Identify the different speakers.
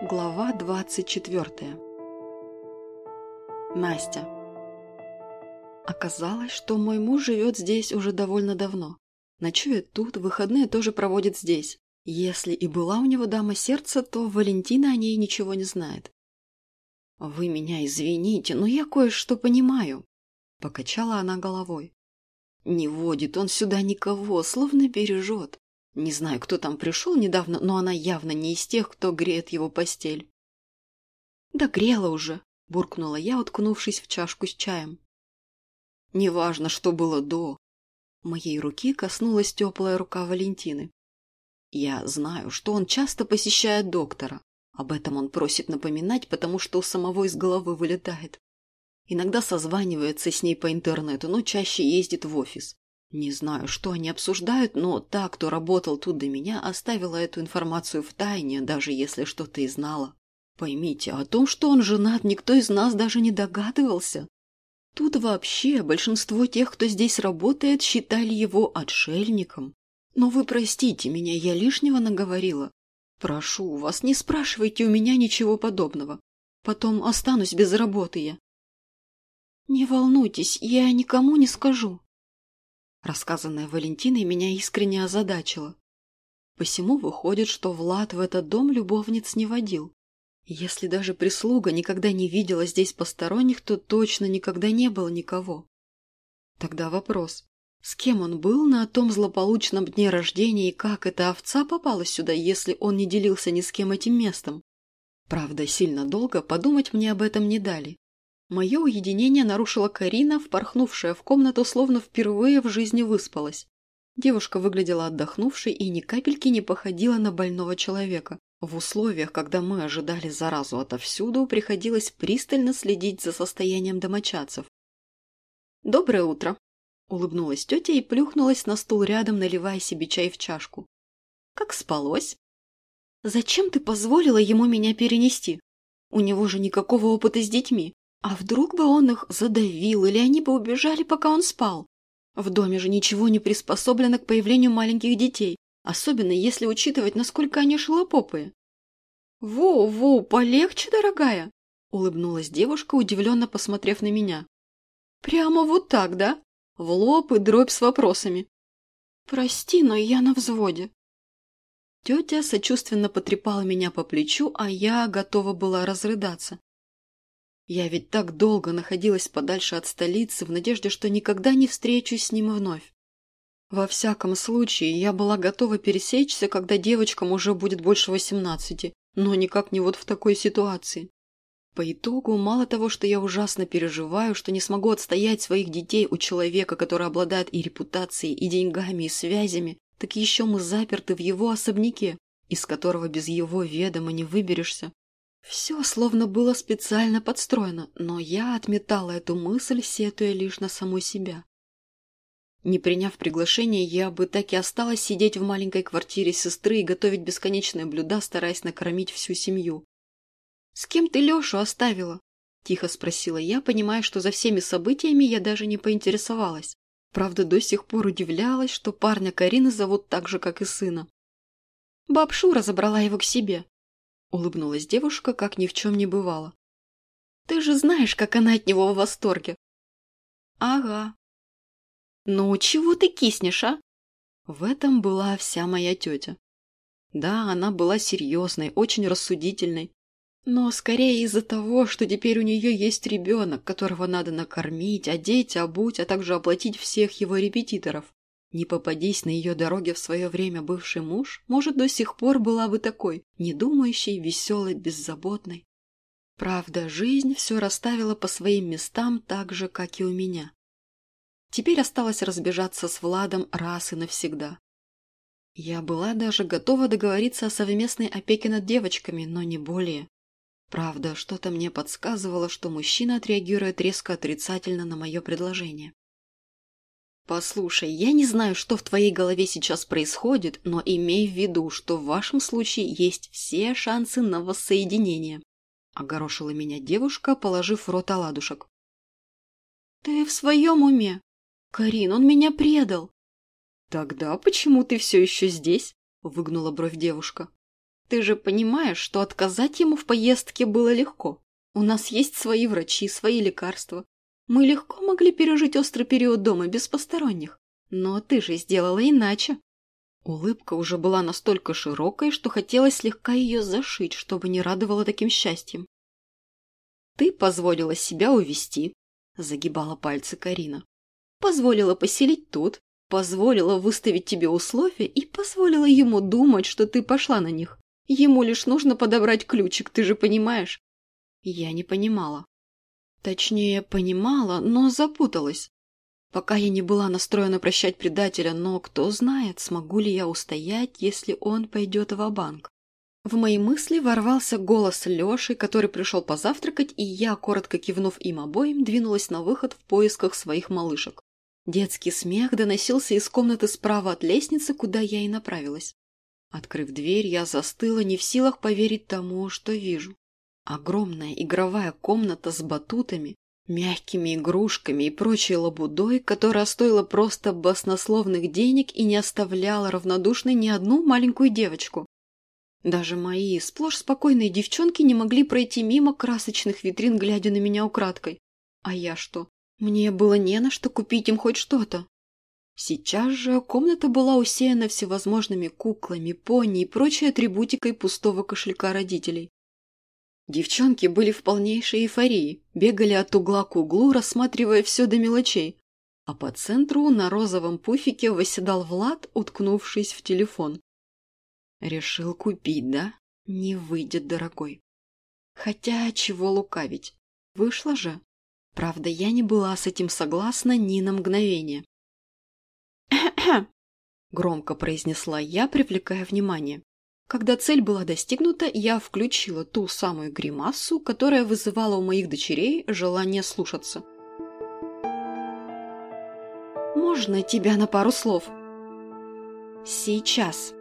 Speaker 1: Глава 24 Настя Оказалось, что мой муж живет здесь уже довольно давно. Ночует тут, выходные тоже проводит здесь. Если и была у него дама сердца, то Валентина о ней ничего не знает. «Вы меня извините, но я кое-что понимаю», — покачала она головой. «Не водит он сюда никого, словно бережет. Не знаю, кто там пришел недавно, но она явно не из тех, кто греет его постель. «Да грела уже», – буркнула я, уткнувшись в чашку с чаем. «Неважно, что было до». Моей руки коснулась теплая рука Валентины. «Я знаю, что он часто посещает доктора. Об этом он просит напоминать, потому что у самого из головы вылетает. Иногда созванивается с ней по интернету, но чаще ездит в офис. Не знаю, что они обсуждают, но та, кто работал тут до меня, оставила эту информацию в тайне, даже если что-то и знала. Поймите, о том, что он женат, никто из нас даже не догадывался. Тут вообще большинство тех, кто здесь работает, считали его отшельником. Но вы простите меня, я лишнего наговорила. Прошу вас, не спрашивайте у меня ничего подобного. Потом останусь без работы я. Не волнуйтесь, я никому не скажу. Рассказанное Валентиной меня искренне озадачило. Посему выходит, что Влад в этот дом любовниц не водил. Если даже прислуга никогда не видела здесь посторонних, то точно никогда не было никого. Тогда вопрос. С кем он был на том злополучном дне рождения и как эта овца попала сюда, если он не делился ни с кем этим местом? Правда, сильно долго подумать мне об этом не дали. Мое уединение нарушила Карина, впорхнувшая в комнату, словно впервые в жизни выспалась. Девушка выглядела отдохнувшей и ни капельки не походила на больного человека. В условиях, когда мы ожидали заразу отовсюду, приходилось пристально следить за состоянием домочадцев. «Доброе утро!» – улыбнулась тетя и плюхнулась на стул рядом, наливая себе чай в чашку. «Как спалось?» «Зачем ты позволила ему меня перенести? У него же никакого опыта с детьми. А вдруг бы он их задавил, или они бы убежали, пока он спал? В доме же ничего не приспособлено к появлению маленьких детей, особенно если учитывать, насколько они шелопопые. «Во-во, полегче, дорогая!» – улыбнулась девушка, удивленно посмотрев на меня. «Прямо вот так, да? В лоб и дробь с вопросами». «Прости, но я на взводе». Тетя сочувственно потрепала меня по плечу, а я готова была разрыдаться. Я ведь так долго находилась подальше от столицы в надежде, что никогда не встречусь с ним вновь. Во всяком случае, я была готова пересечься, когда девочкам уже будет больше восемнадцати, но никак не вот в такой ситуации. По итогу, мало того, что я ужасно переживаю, что не смогу отстоять своих детей у человека, который обладает и репутацией, и деньгами, и связями, так еще мы заперты в его особняке, из которого без его ведома не выберешься. Все словно было специально подстроено, но я отметала эту мысль, сетуя лишь на саму себя. Не приняв приглашение, я бы так и осталась сидеть в маленькой квартире сестры и готовить бесконечные блюда, стараясь накормить всю семью. «С кем ты Лешу оставила?» – тихо спросила я, понимая, что за всеми событиями я даже не поинтересовалась. Правда, до сих пор удивлялась, что парня Карины зовут так же, как и сына. Бабшу забрала его к себе. Улыбнулась девушка, как ни в чем не бывало. Ты же знаешь, как она от него в восторге. Ага. Ну, чего ты киснешь, а? В этом была вся моя тетя. Да, она была серьезной, очень рассудительной, но скорее из-за того, что теперь у нее есть ребенок, которого надо накормить, одеть, обуть, а также оплатить всех его репетиторов. Не попадись на ее дороге в свое время бывший муж, может, до сих пор была бы такой, недумающей, веселой, беззаботной. Правда, жизнь все расставила по своим местам так же, как и у меня. Теперь осталось разбежаться с Владом раз и навсегда. Я была даже готова договориться о совместной опеке над девочками, но не более. Правда, что-то мне подсказывало, что мужчина отреагирует резко отрицательно на мое предложение. Послушай, я не знаю, что в твоей голове сейчас происходит, но имей в виду, что в вашем случае есть все шансы на воссоединение. Огорошила меня девушка, положив в рот оладушек. Ты в своем уме? Карин, он меня предал. Тогда почему ты все еще здесь? Выгнула бровь девушка. Ты же понимаешь, что отказать ему в поездке было легко. У нас есть свои врачи, свои лекарства. Мы легко могли пережить острый период дома без посторонних. Но ты же сделала иначе. Улыбка уже была настолько широкой, что хотелось слегка ее зашить, чтобы не радовало таким счастьем. «Ты позволила себя увести», – загибала пальцы Карина. «Позволила поселить тут, позволила выставить тебе условия и позволила ему думать, что ты пошла на них. Ему лишь нужно подобрать ключик, ты же понимаешь?» Я не понимала. Точнее, понимала, но запуталась. Пока я не была настроена прощать предателя, но кто знает, смогу ли я устоять, если он пойдет в банк В мои мысли ворвался голос Леши, который пришел позавтракать, и я, коротко кивнув им обоим, двинулась на выход в поисках своих малышек. Детский смех доносился из комнаты справа от лестницы, куда я и направилась. Открыв дверь, я застыла, не в силах поверить тому, что вижу. Огромная игровая комната с батутами, мягкими игрушками и прочей лабудой, которая стоила просто баснословных денег и не оставляла равнодушной ни одну маленькую девочку. Даже мои сплошь спокойные девчонки не могли пройти мимо красочных витрин, глядя на меня украдкой. А я что? Мне было не на что купить им хоть что-то. Сейчас же комната была усеяна всевозможными куклами, пони и прочей атрибутикой пустого кошелька родителей. Девчонки были в полнейшей эйфории, бегали от угла к углу, рассматривая все до мелочей. А по центру на розовом пуфике восседал Влад, уткнувшись в телефон. Решил купить, да? Не выйдет, дорогой. Хотя, чего лукавить? Вышло же. Правда, я не была с этим согласна ни на мгновение. громко произнесла я, привлекая внимание. Когда цель была достигнута, я включила ту самую гримасу, которая вызывала у моих дочерей желание слушаться. «Можно тебя на пару слов?» «Сейчас»,